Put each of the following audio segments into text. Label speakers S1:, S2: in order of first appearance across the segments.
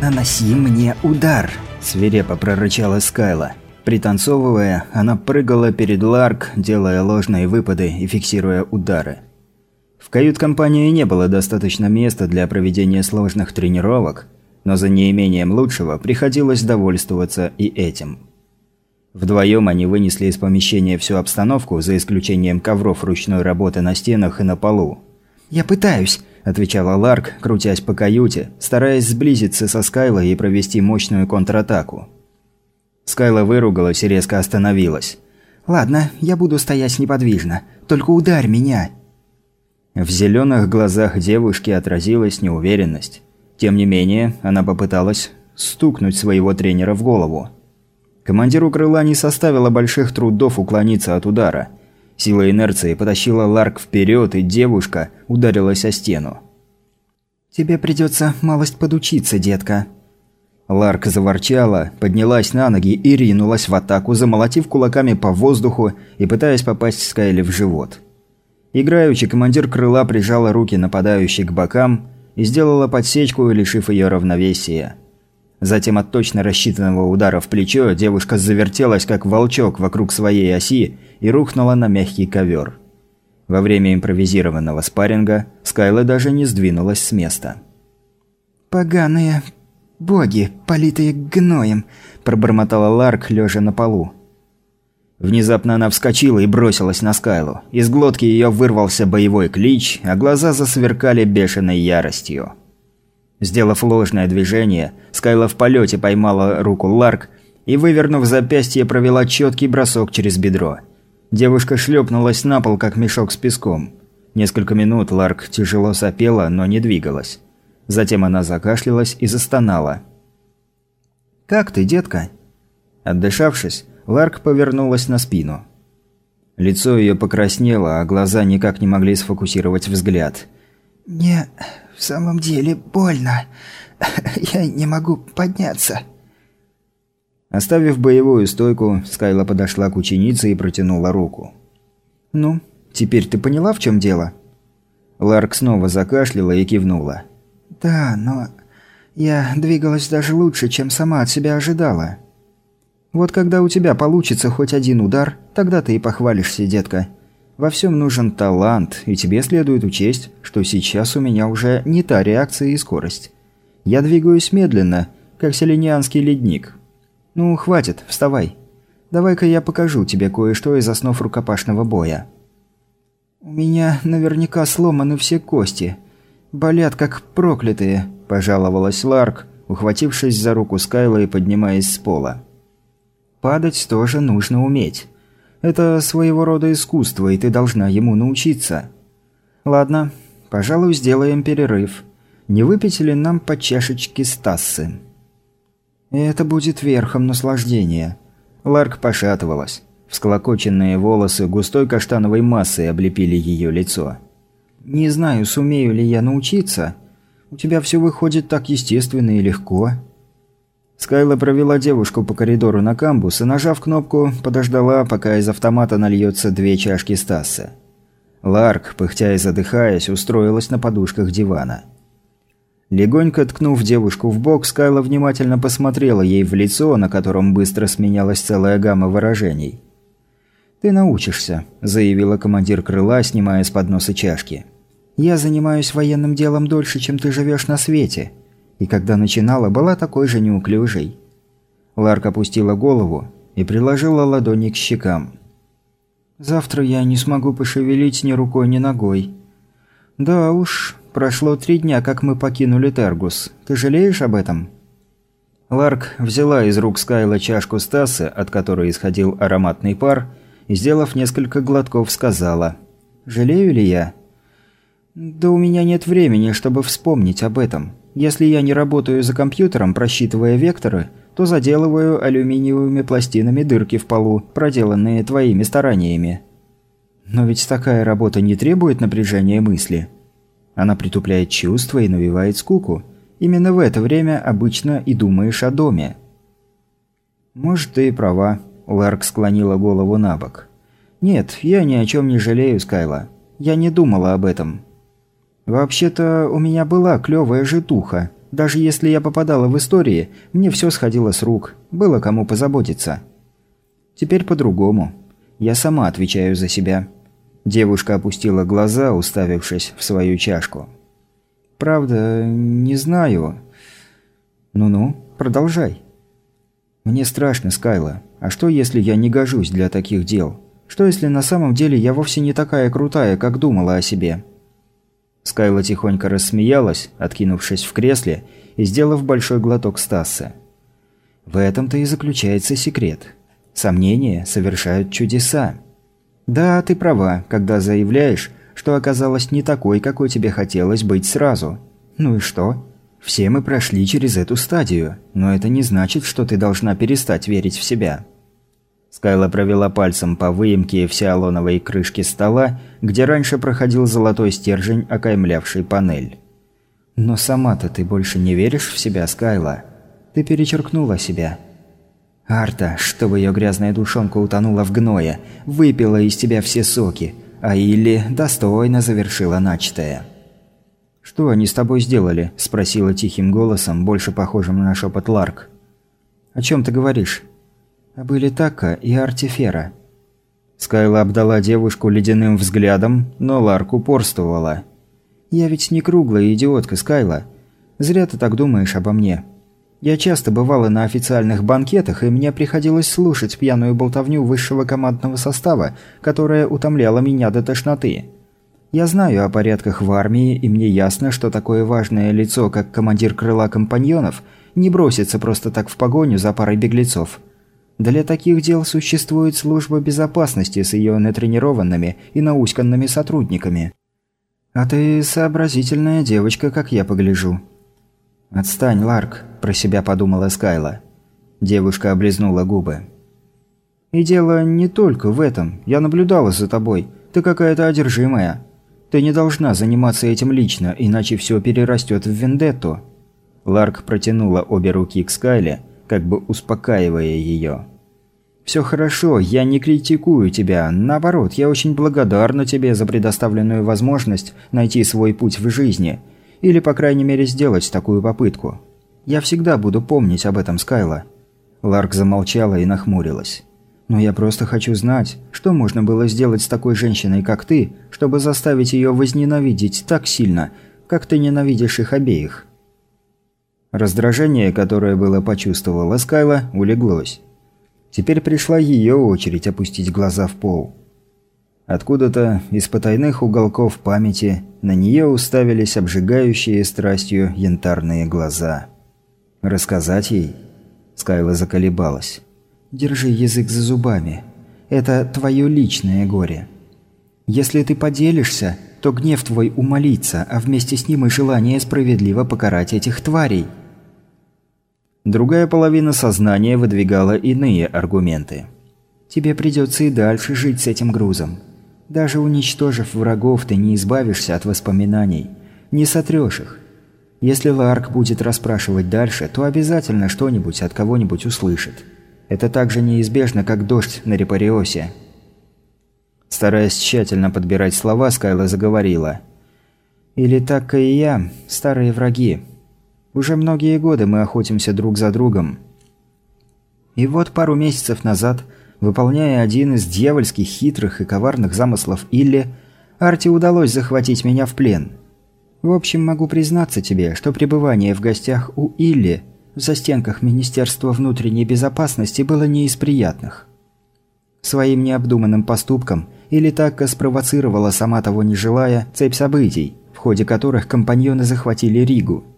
S1: наноси мне удар!» – свирепо прорычала Скайла. Пританцовывая, она прыгала перед Ларк, делая ложные выпады и фиксируя удары. В кают-компании не было достаточно места для проведения сложных тренировок, но за неимением лучшего приходилось довольствоваться и этим. Вдвоем они вынесли из помещения всю обстановку, за исключением ковров ручной работы на стенах и на полу.
S2: «Я пытаюсь», – отвечала Ларк, крутясь по каюте, стараясь сблизиться со Скайлой и провести мощную контратаку.
S1: Скайла выругалась и резко остановилась.
S2: «Ладно, я буду стоять неподвижно. Только ударь меня!»
S1: В зеленых глазах девушки отразилась неуверенность. Тем не менее, она попыталась стукнуть своего тренера в голову. Командиру крыла не составило больших трудов уклониться от удара. Сила инерции потащила Ларк вперед, и девушка ударилась о стену.
S2: «Тебе придется малость подучиться, детка».
S1: Ларк заворчала, поднялась на ноги и ринулась в атаку, замолотив кулаками по воздуху и пытаясь попасть Скайли в живот. Играючи, командир крыла прижала руки нападающей к бокам и сделала подсечку, лишив ее равновесия. Затем от точно рассчитанного удара в плечо девушка завертелась, как волчок, вокруг своей оси и рухнула на мягкий ковер. Во время импровизированного спарринга Скайла даже не сдвинулась с места.
S2: «Поганые боги, политые гноем», – пробормотала Ларк, лежа на полу.
S1: Внезапно она вскочила и бросилась на Скайлу. Из глотки ее вырвался боевой клич, а глаза засверкали бешеной яростью. Сделав ложное движение, Скайла в полете поймала руку Ларк и, вывернув запястье, провела четкий бросок через бедро. Девушка шлепнулась на пол, как мешок с песком. Несколько минут Ларк тяжело сопела, но не двигалась. Затем она закашлялась и застонала.
S2: «Как ты, детка?»
S1: Отдышавшись, Ларк повернулась на спину. Лицо ее покраснело, а глаза никак не могли сфокусировать взгляд.
S2: «Не в самом деле больно. Я не могу подняться».
S1: Оставив боевую стойку, Скайла подошла к ученице и протянула руку.
S2: «Ну, теперь ты поняла, в чем дело?»
S1: Ларк снова закашляла и кивнула.
S2: «Да, но я двигалась даже лучше, чем сама от себя ожидала. Вот когда у тебя получится хоть один удар, тогда ты и похвалишься, детка. Во всем нужен талант, и тебе следует учесть, что сейчас у меня уже не та реакция и скорость. Я двигаюсь медленно, как селенианский ледник. Ну, хватит, вставай. Давай-ка я покажу тебе кое-что из основ рукопашного боя. У меня наверняка сломаны все кости. Болят как проклятые, пожаловалась Ларк, ухватившись за руку Скайла и поднимаясь с пола. Падать тоже нужно уметь. Это своего рода искусство, и ты должна ему научиться. Ладно, пожалуй, сделаем перерыв. Не выпить ли нам по чашечке Стассы? Это будет верхом наслаждения. Ларк пошатывалась. Всклокоченные волосы густой каштановой массой облепили ее лицо. «Не знаю, сумею ли я научиться. У тебя все выходит так естественно и легко». Скайла провела девушку по коридору на камбус и, нажав кнопку, подождала, пока из автомата нальется две чашки Стаса. Ларк, пыхтя и задыхаясь, устроилась на подушках дивана. Легонько ткнув девушку в бок, Скайла внимательно посмотрела ей в лицо, на котором быстро сменялась целая гамма выражений. «Ты научишься», – заявила командир крыла, снимая с подноса чашки. «Я занимаюсь военным делом дольше, чем ты живешь на свете и когда начинала, была такой же неуклюжей. Ларк опустила голову и приложила ладони к щекам. «Завтра я не смогу пошевелить ни рукой, ни ногой». «Да уж, прошло три дня, как мы покинули Тергус. Ты жалеешь об этом?» Ларк взяла из рук Скайла чашку Стаса, от которой исходил ароматный пар, и, сделав несколько глотков, сказала «Жалею ли я?» «Да у меня нет времени, чтобы вспомнить об этом. Если я не работаю за компьютером, просчитывая векторы, то заделываю алюминиевыми пластинами дырки в полу, проделанные твоими стараниями. Но ведь такая работа не требует напряжения мысли. Она притупляет чувства и навевает скуку. Именно в это время обычно и думаешь о доме. «Может, ты и права», – Ларк склонила голову на бок. «Нет, я ни о чем не жалею, Скайла. Я не думала об этом. «Вообще-то у меня была клёвая житуха,
S1: Даже если я попадала в истории, мне все сходило с рук, было кому позаботиться. Теперь по-другому. Я сама отвечаю за себя. Девушка опустила глаза, уставившись в свою чашку. «Правда, не знаю». «Ну-ну, продолжай». «Мне страшно, Скайла. А что, если я не гожусь для таких дел? Что, если на самом деле я вовсе не такая крутая, как думала о себе?» Скайла тихонько рассмеялась, откинувшись в кресле и сделав большой глоток Стаса. В этом-то и заключается секрет. Сомнения совершают чудеса. Да, ты права, когда заявляешь, что оказалась не такой, какой тебе хотелось быть сразу. Ну и что? Все мы прошли через эту стадию, но это не значит, что ты должна перестать верить в себя. Скайла провела пальцем по выемке фиалоновой крышки стола, где раньше проходил золотой стержень, окаймлявший панель. «Но сама-то ты больше не веришь в себя, Скайла? Ты перечеркнула себя». «Арта, чтобы ее грязная душонка утонула в гное, выпила из тебя все соки, а Илли достойно завершила начатое». «Что они с тобой сделали?» – спросила тихим голосом, больше похожим на шепот Ларк. «О чем ты говоришь?» Были Така и Артифера. Скайла обдала девушку ледяным взглядом, но Ларк упорствовала. «Я ведь не круглая идиотка, Скайла. Зря ты так думаешь обо мне. Я часто бывала на официальных банкетах, и мне приходилось слушать пьяную болтовню высшего командного состава, которая утомляла меня до тошноты. Я знаю о порядках в армии, и мне ясно, что такое важное лицо, как командир крыла компаньонов, не бросится просто так в погоню за парой беглецов. Для таких дел существует служба безопасности с ее натренированными и науськанными сотрудниками. А ты сообразительная девочка, как я погляжу. «Отстань, Ларк», – про себя подумала Скайла. Девушка облизнула губы. «И дело не только в этом. Я наблюдала за тобой. Ты какая-то одержимая. Ты не должна заниматься этим лично, иначе все перерастет в вендетту». Ларк протянула обе руки к Скайле, как бы успокаивая ее. «Все хорошо, я не критикую тебя. Наоборот, я очень благодарна тебе за предоставленную возможность найти свой путь в жизни. Или, по крайней мере, сделать такую попытку. Я всегда буду помнить об этом, Скайла». Ларк замолчала и нахмурилась. «Но я просто хочу знать, что можно было сделать с такой женщиной, как ты, чтобы заставить ее возненавидеть так сильно, как ты ненавидишь их обеих». Раздражение, которое было почувствовала Скайла, улеглось. Теперь пришла ее очередь опустить глаза в пол. Откуда-то из потайных уголков памяти на нее уставились обжигающие страстью янтарные глаза. «Рассказать ей?» Скайла заколебалась. «Держи язык за зубами. Это твое личное горе. Если ты поделишься, то гнев твой умолится, а вместе с ним и желание справедливо покарать этих тварей». Другая половина сознания выдвигала иные аргументы. «Тебе придется и дальше жить с этим грузом. Даже уничтожив врагов, ты не избавишься от воспоминаний, не сотрешь их. Если Ларк будет расспрашивать дальше, то обязательно что-нибудь от кого-нибудь услышит. Это так же неизбежно, как дождь на Репариосе». Стараясь тщательно подбирать слова, Скайла заговорила. «Или так и я, старые враги. Уже многие годы мы охотимся друг за другом. И вот пару месяцев назад, выполняя один из дьявольских хитрых и коварных замыслов Илли, Арти удалось захватить меня в плен. В общем, могу признаться тебе, что пребывание в гостях у Илли в застенках Министерства внутренней безопасности было не из приятных. Своим необдуманным поступком или так спровоцировала, сама того не желая, цепь событий, в ходе которых компаньоны захватили Ригу –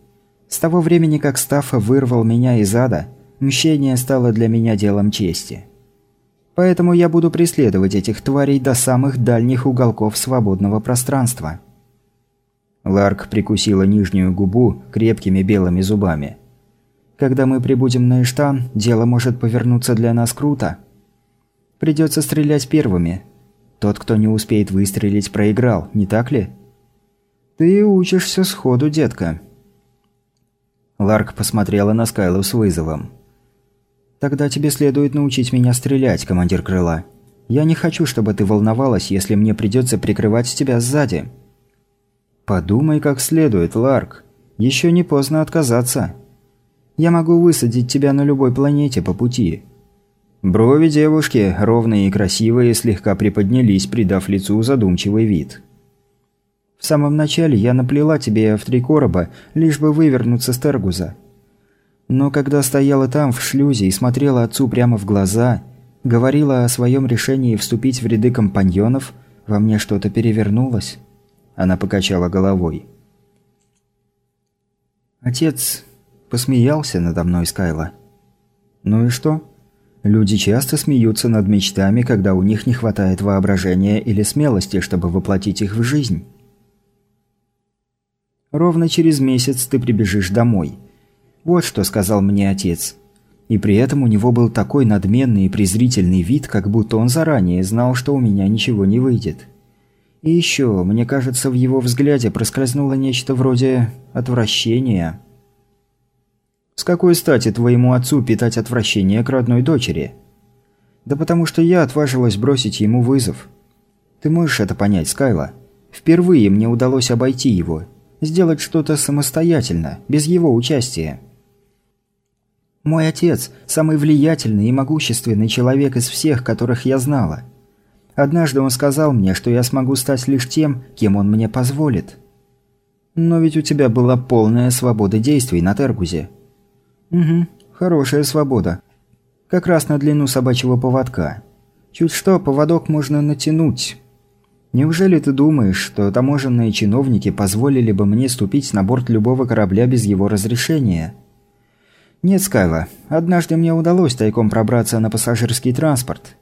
S1: с того времени, как Стаффа вырвал меня из ада, мщение стало для меня делом чести. Поэтому я буду преследовать этих тварей до самых дальних уголков свободного пространства. Ларк прикусила нижнюю губу крепкими белыми зубами. Когда мы прибудем на Иштан, дело может повернуться для нас круто. Придется стрелять первыми. Тот, кто не успеет выстрелить, проиграл, не так ли? Ты учишься сходу, детка. Ларк посмотрела на Скайлу с вызовом. «Тогда тебе следует научить меня стрелять, командир крыла. Я не хочу, чтобы ты волновалась, если мне придется прикрывать тебя сзади». «Подумай как следует, Ларк.
S2: Еще не поздно отказаться. Я могу высадить тебя на любой планете по пути».
S1: Брови девушки, ровные и красивые, слегка приподнялись, придав лицу задумчивый вид.
S2: «В самом начале я наплела тебе в три короба, лишь бы вывернуться с Тергуза. Но когда стояла там, в шлюзе, и смотрела отцу прямо в глаза, говорила о своем решении вступить в ряды компаньонов, во мне что-то перевернулось».
S1: Она покачала головой.
S2: «Отец посмеялся надо мной, Скайла». «Ну и что?» Люди часто смеются над мечтами, когда у них не хватает воображения или смелости, чтобы воплотить их в жизнь. Ровно через месяц ты прибежишь домой. Вот что сказал мне отец. И при этом у него был такой надменный и презрительный вид, как будто он заранее знал, что у меня ничего не выйдет. И еще, мне кажется, в его взгляде проскользнуло нечто вроде отвращения. С какой стати твоему отцу питать отвращение к родной дочери? Да потому что я отважилась бросить ему вызов. Ты можешь это понять, Скайла? Впервые мне удалось обойти его. Сделать что-то самостоятельно, без его участия. Мой отец – самый влиятельный и могущественный человек из всех, которых я знала. Однажды он сказал мне, что я смогу стать лишь тем, кем он мне позволит. Но ведь у тебя была полная свобода действий на Тергузе. «Угу, хорошая свобода. Как раз на длину собачьего поводка. Чуть что, поводок можно натянуть. Неужели ты думаешь, что таможенные чиновники позволили бы мне ступить на борт любого корабля без его разрешения?» «Нет, Скайла, однажды мне удалось тайком пробраться на пассажирский транспорт».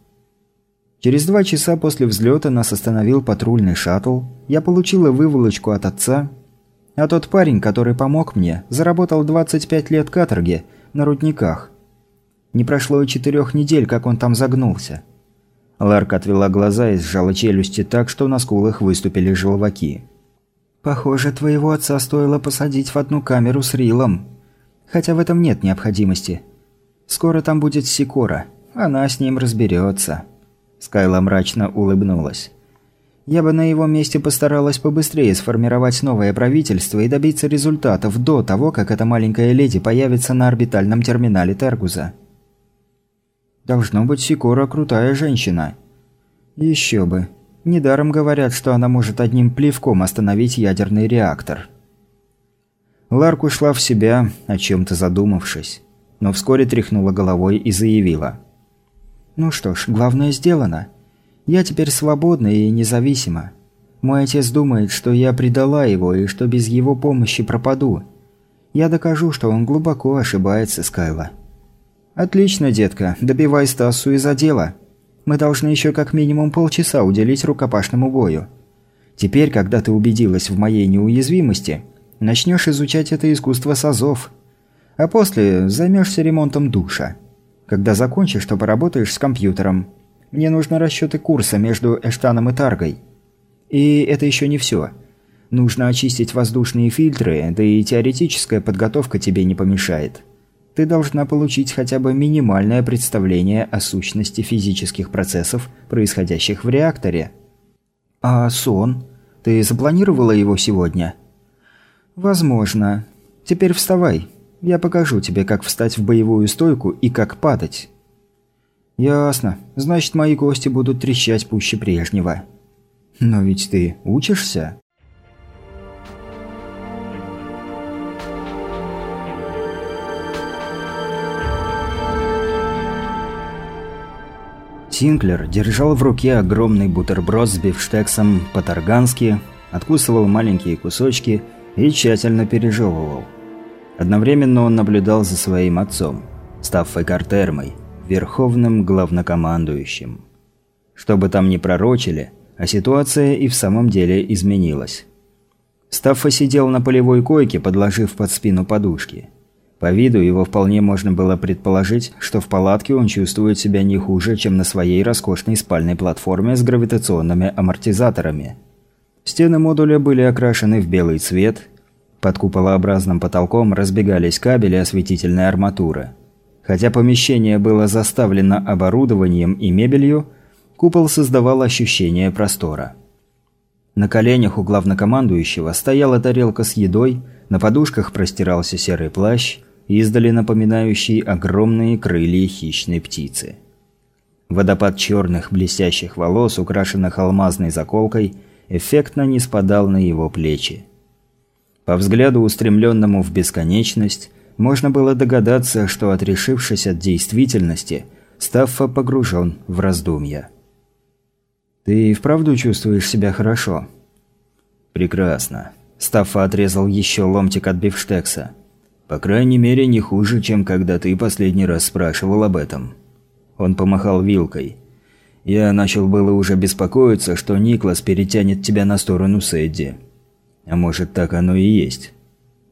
S2: Через два часа после взлета нас остановил патрульный шаттл, я получила выволочку от отца а тот парень, который помог мне, заработал 25 лет каторги на рудниках. Не прошло и четырех недель, как он там загнулся.
S1: Ларк отвела глаза и сжала челюсти так, что на скулах выступили желваки.
S2: «Похоже, твоего отца стоило посадить в одну камеру с Рилом. Хотя в этом нет необходимости. Скоро там будет Сикора. Она с ним разберется».
S1: Скайла мрачно улыбнулась.
S2: Я бы на его месте постаралась побыстрее сформировать новое правительство и добиться результатов до того, как эта маленькая леди появится на орбитальном терминале Тергуза. Должно быть, Сикора крутая женщина. Еще бы. Недаром говорят, что она может одним плевком остановить ядерный реактор.
S1: Ларк ушла в себя, о чем-то задумавшись, но вскоре тряхнула головой и заявила.
S2: «Ну что ж, главное сделано. Я теперь свободна и независима. Мой отец думает, что я предала его и что без его помощи пропаду. Я докажу, что он глубоко ошибается, Скайла. Отлично, детка, добивай Стасу из-за дела. Мы должны еще как минимум полчаса уделить рукопашному бою. Теперь, когда ты убедилась в моей неуязвимости, начнешь изучать это искусство с азов. А после займешься ремонтом душа. Когда закончишь, то поработаешь с компьютером. Мне нужны расчеты курса между Эштаном и Таргой. И это еще не все. Нужно очистить воздушные фильтры, да и теоретическая подготовка тебе не помешает. Ты должна получить хотя бы минимальное представление о сущности физических процессов, происходящих в реакторе. А сон? Ты запланировала его сегодня? Возможно. Теперь вставай. Я покажу тебе, как встать в боевую стойку и как падать. «Ясно. Значит, мои кости будут трещать пуще прежнего». «Но ведь ты учишься?» Синклер держал в руке огромный бутерброд с бифштексом по-таргански, откусывал маленькие кусочки и тщательно пережевывал. Одновременно он наблюдал за своим отцом, Стаффой Картермой, верховным главнокомандующим. Что бы там ни пророчили, а ситуация и в самом деле изменилась. Стаффа сидел на полевой койке, подложив под спину подушки. По виду его вполне можно было предположить, что в палатке он чувствует себя не хуже, чем на своей роскошной спальной платформе с гравитационными амортизаторами. Стены модуля были окрашены в белый цвет, под куполообразным потолком разбегались кабели осветительной арматуры – Хотя помещение было заставлено оборудованием и мебелью, купол создавал ощущение простора.
S1: На коленях у главнокомандующего стояла тарелка с едой, на подушках простирался серый плащ, издали напоминающий огромные крылья хищной птицы. Водопад черных блестящих волос, украшенных алмазной заколкой, эффектно не спадал на его плечи. По взгляду, устремленному в бесконечность, можно было догадаться, что отрешившись от действительности, Стаффа погружен в раздумья. «Ты и вправду чувствуешь себя хорошо?» «Прекрасно». Стаффа отрезал еще ломтик от бифштекса. «По крайней мере, не хуже, чем когда ты последний раз спрашивал об этом». Он помахал вилкой. «Я начал было уже беспокоиться, что Никлас перетянет тебя на сторону Сэдди. А может, так оно и есть.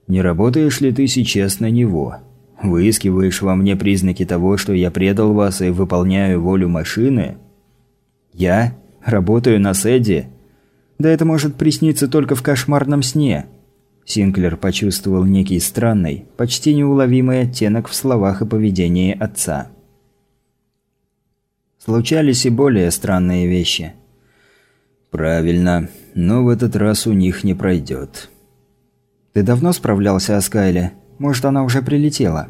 S1: Не работаешь ли ты сейчас на него? Выискиваешь во мне признаки того, что я предал вас и выполняю волю машины?» «Я? Работаю на Сэдди?» «Да это может присниться только в кошмарном сне». Синклер почувствовал некий странный, почти неуловимый оттенок в словах и поведении отца. Случались и более странные вещи. «Правильно, но в этот раз у них не пройдет». «Ты давно справлялся о Скайле? Может, она уже прилетела?»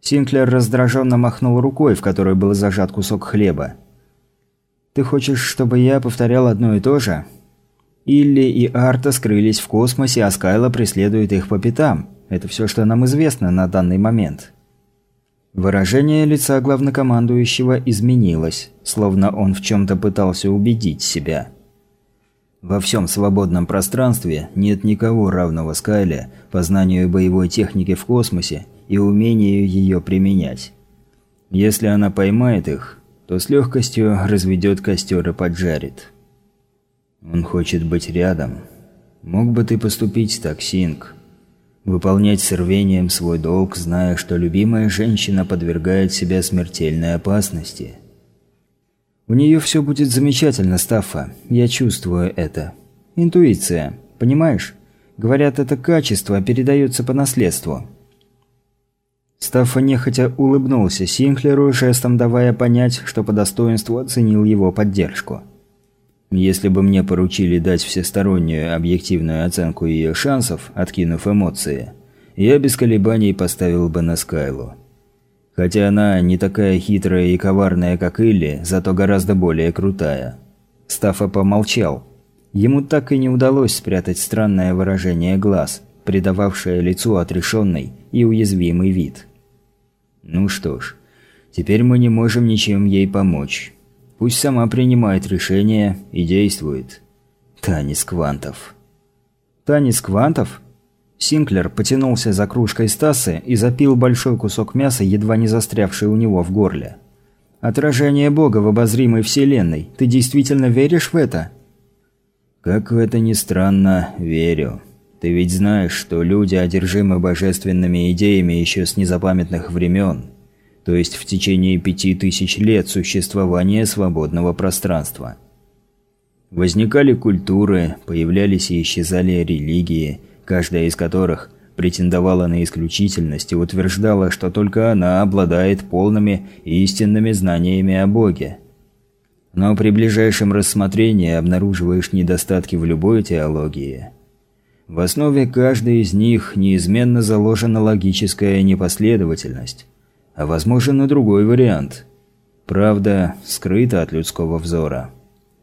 S1: Синклер раздраженно махнул рукой, в которой был зажат кусок хлеба. «Ты хочешь, чтобы я повторял одно и то же?» Илли и Арта скрылись в космосе, а Скайла преследует их по пятам. Это все, что нам известно на данный момент. Выражение лица главнокомандующего изменилось, словно он в чем-то пытался убедить себя. Во всем свободном пространстве нет никого равного Скайле по знанию боевой техники в космосе и умению ее применять. Если она поймает их, то с легкостью разведет костер и поджарит. Он хочет быть рядом. Мог бы ты поступить так, Синг? Выполнять с рвением свой долг, зная, что любимая женщина подвергает себя смертельной опасности. У нее все будет замечательно, Стаффа. Я чувствую это. Интуиция. Понимаешь? Говорят, это качество передается по наследству. Стаффа нехотя улыбнулся Синклеру, жестом давая понять, что по достоинству оценил его поддержку. Если бы мне поручили дать всестороннюю объективную оценку ее шансов, откинув эмоции, я без колебаний поставил бы на Скайлу. Хотя она не такая хитрая и коварная, как Илли, зато гораздо более крутая. Стаффа помолчал. Ему так и не удалось спрятать странное выражение глаз, придававшее лицу отрешенный и уязвимый вид. Ну что ж, теперь мы не можем ничем ей помочь. Пусть сама принимает решение и действует. Танис квантов. Танис квантов? Синклер потянулся за кружкой Стасы и запил большой кусок мяса, едва не застрявший у него в горле. «Отражение Бога в обозримой вселенной. Ты действительно веришь в это?» «Как в это ни странно, верю. Ты ведь знаешь, что люди одержимы божественными идеями еще с незапамятных времен то есть в течение пяти тысяч лет существования свободного пространства. Возникали культуры, появлялись и исчезали религии, каждая из которых претендовала на исключительность и утверждала, что только она обладает полными и истинными знаниями о Боге. Но при ближайшем рассмотрении обнаруживаешь недостатки в любой теологии. В основе каждой из них неизменно заложена логическая непоследовательность, а возможен и другой вариант. Правда, скрыта от людского взора.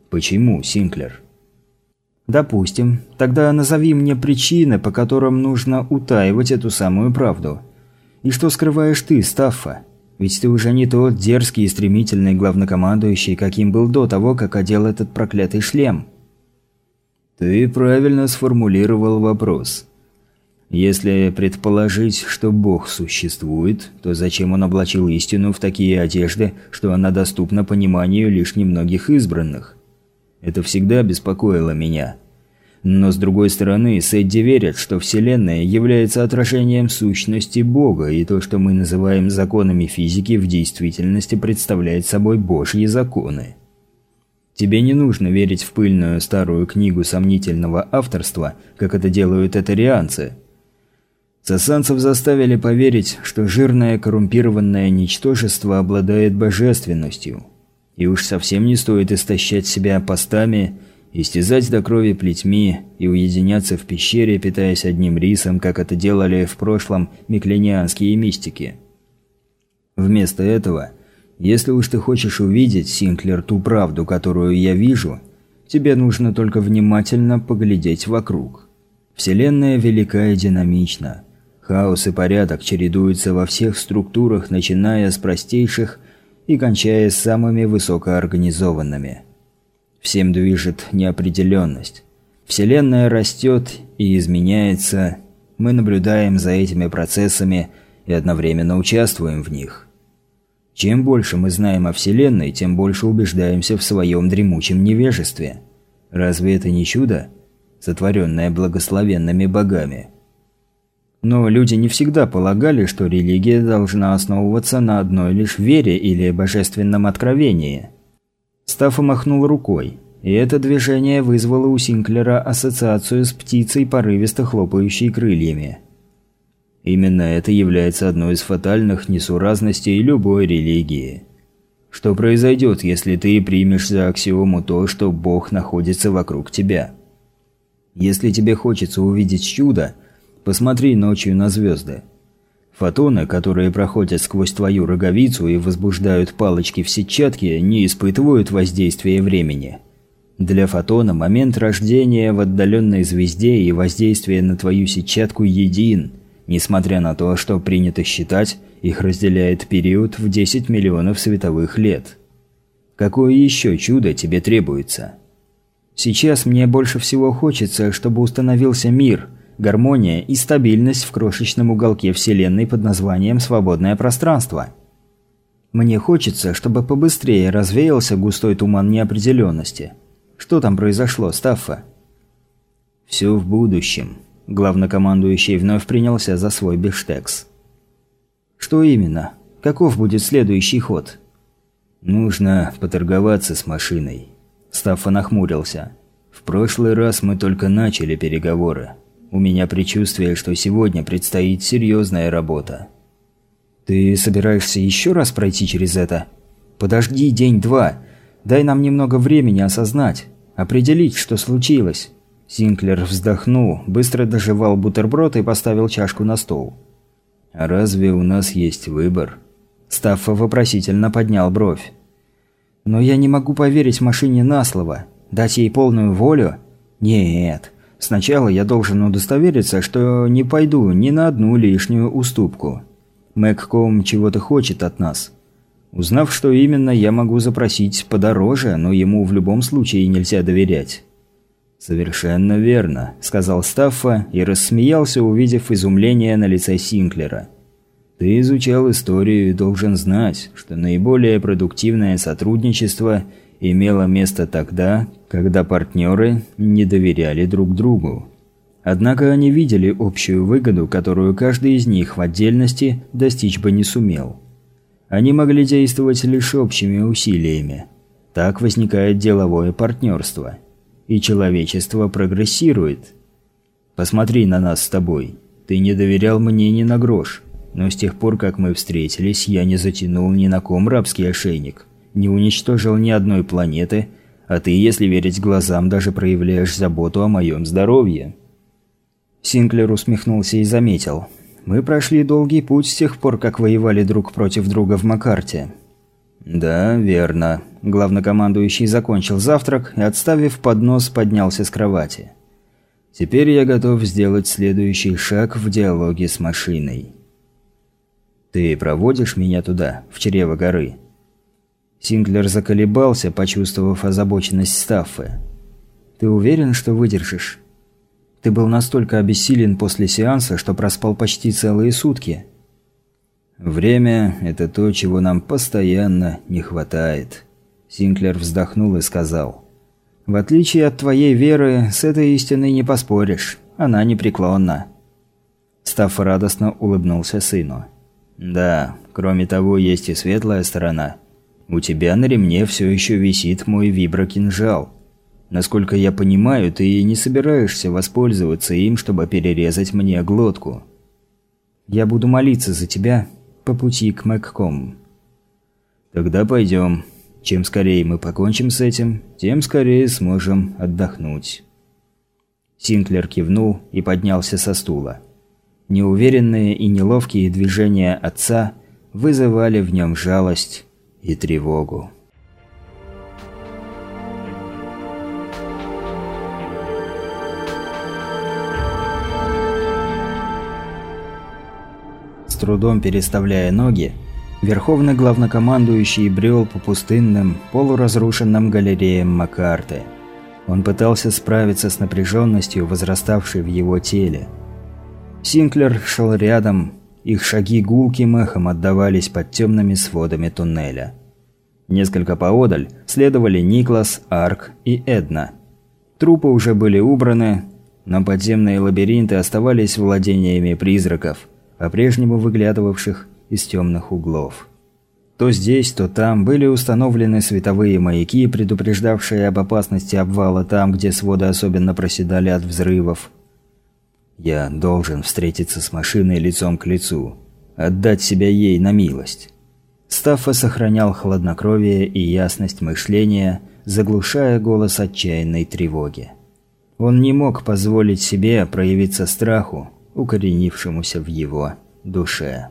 S1: Почему, Синклер? Допустим. Тогда назови мне причины, по которым нужно утаивать эту самую правду. И что скрываешь ты, Стаффа? Ведь ты уже не тот дерзкий и стремительный главнокомандующий, каким был до того, как одел этот проклятый шлем. Ты правильно сформулировал вопрос. Если предположить, что Бог существует, то зачем он облачил истину в такие одежды, что она доступна пониманию лишь немногих избранных? Это всегда беспокоило меня. Но с другой стороны, Сэдди верят, что Вселенная является отражением сущности Бога, и то, что мы называем законами физики, в действительности представляет собой Божьи законы. Тебе не нужно верить в пыльную старую книгу сомнительного авторства, как это делают этарианцы – Сосанцев заставили поверить, что жирное коррумпированное ничтожество обладает божественностью. И уж совсем не стоит истощать себя постами истязать до крови плетьми и уединяться в пещере, питаясь одним рисом, как это делали в прошлом микленианские мистики. Вместо этого, если уж ты хочешь увидеть, Синклер, ту правду, которую я вижу, тебе нужно только внимательно поглядеть вокруг. Вселенная велика и динамична. Хаос и порядок чередуются во всех структурах, начиная с простейших и кончая самыми высокоорганизованными. Всем движет неопределенность. Вселенная растет и изменяется. Мы наблюдаем за этими процессами и одновременно участвуем в них. Чем больше мы знаем о Вселенной, тем больше убеждаемся в своем дремучем невежестве. Разве это не чудо, сотворенное благословенными богами? Но люди не всегда полагали, что религия должна основываться на одной лишь вере или божественном откровении. Стаффа махнул рукой, и это движение вызвало у Синклера ассоциацию с птицей, порывисто хлопающей крыльями. Именно это является одной из фатальных несуразностей любой религии. Что произойдет, если ты примешь за аксиому то, что Бог находится вокруг тебя? Если тебе хочется увидеть чудо – Посмотри ночью на звезды. Фотоны, которые проходят сквозь твою роговицу и возбуждают палочки в сетчатке, не испытывают воздействия времени. Для фотона момент рождения в отдаленной звезде и воздействие на твою сетчатку един, несмотря на то, что принято считать, их разделяет период в 10 миллионов световых лет. Какое еще чудо тебе требуется? Сейчас мне больше всего хочется, чтобы установился мир – гармония и стабильность в крошечном уголке Вселенной под названием «свободное пространство». Мне хочется, чтобы побыстрее развеялся густой туман неопределенности. Что там произошло, Стаффа? «Все в будущем», – главнокомандующий вновь принялся за свой бифштекс. «Что именно? Каков будет следующий ход?» «Нужно поторговаться с машиной». Стаффа нахмурился. «В прошлый раз мы только начали переговоры. У меня предчувствие, что сегодня предстоит серьезная работа. Ты собираешься еще раз пройти через это? Подожди день-два. Дай нам немного времени осознать, определить, что случилось. Синклер вздохнул, быстро доживал бутерброд и поставил чашку на стол. «А разве у нас есть выбор?» Стаффа вопросительно поднял бровь. «Но я не могу поверить машине на слово. Дать ей полную волю? Нет. Сначала я должен удостовериться, что не пойду ни на одну лишнюю уступку. Мэгком чего-то хочет от нас. Узнав, что именно, я могу запросить подороже, но ему в любом случае нельзя доверять». «Совершенно верно», – сказал Стаффа и рассмеялся, увидев изумление на лице Синклера. «Ты изучал историю и должен знать, что наиболее продуктивное сотрудничество – имело место тогда, когда партнеры не доверяли друг другу. Однако они видели общую выгоду, которую каждый из них в отдельности достичь бы не сумел. Они могли действовать лишь общими усилиями. Так возникает деловое партнерство. И человечество прогрессирует. Посмотри на нас с тобой. Ты не доверял мне ни на грош. Но с тех пор, как мы встретились, я не затянул ни на ком рабский ошейник не уничтожил ни одной планеты, а ты, если верить глазам, даже проявляешь заботу о моем здоровье». Синклер усмехнулся и заметил. «Мы прошли долгий путь с тех пор, как воевали друг против друга в Макарте». «Да, верно». Главнокомандующий закончил завтрак и, отставив поднос, поднялся с кровати. «Теперь я готов сделать следующий шаг в диалоге с машиной». «Ты проводишь меня туда, в чрево горы?» Синклер заколебался, почувствовав озабоченность Стаффы. «Ты уверен, что выдержишь? Ты был настолько обессилен после сеанса, что проспал почти целые сутки». «Время – это то, чего нам постоянно не хватает», – Синклер вздохнул и сказал. «В отличие от твоей веры, с этой истиной не поспоришь. Она непреклонна». Стаффа радостно улыбнулся сыну. «Да, кроме того, есть и светлая сторона – у тебя на ремне все еще висит мой виброкинжал. Насколько я понимаю, ты не собираешься воспользоваться им, чтобы перерезать мне глотку. Я буду молиться за тебя по пути к Мэгком. Тогда пойдем. Чем скорее мы покончим с этим, тем скорее сможем отдохнуть. Синклер кивнул и поднялся со стула. Неуверенные и неловкие движения отца вызывали в нем жалость и тревогу. С трудом переставляя ноги, Верховный главнокомандующий брел по пустынным, полуразрушенным галереям Макарты. Он пытался справиться с напряженностью, возраставшей в его теле. Синклер шел рядом, их шаги гулким эхом отдавались под темными сводами туннеля. Несколько поодаль следовали Никлас, Арк и Эдна. Трупы уже были убраны, но подземные лабиринты оставались владениями призраков, по-прежнему выглядывавших из темных углов. То здесь, то там были установлены световые маяки, предупреждавшие об опасности обвала там, где своды особенно проседали от взрывов. Я должен встретиться с машиной лицом к лицу, отдать себя ей на милость. Стаффа сохранял хладнокровие и ясность мышления, заглушая голос отчаянной тревоги. Он не мог позволить себе проявиться страху, укоренившемуся в его душе.